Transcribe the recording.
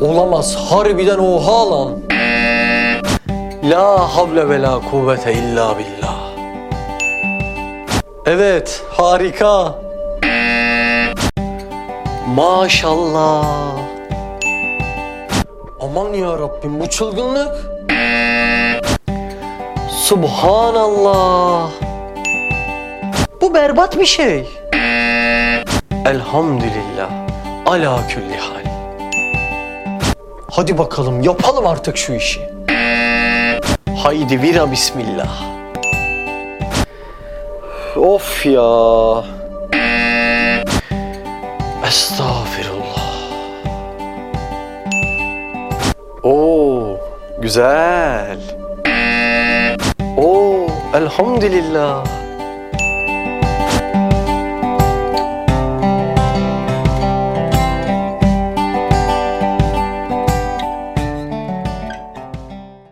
Olamaz harbiden oha lan. La havle ve la kuvvete illa billah. Evet harika. Maşallah. Aman ya Rabbim bu çılgınlık. Subhanallah. Bu berbat bir şey. Elhamdülillah. Ala külli hal. Hadi bakalım yapalım artık şu işi. Haydi vira bismillah. Of ya. Estağfirullah. Oo, güzel. Oo, elhamdülillah.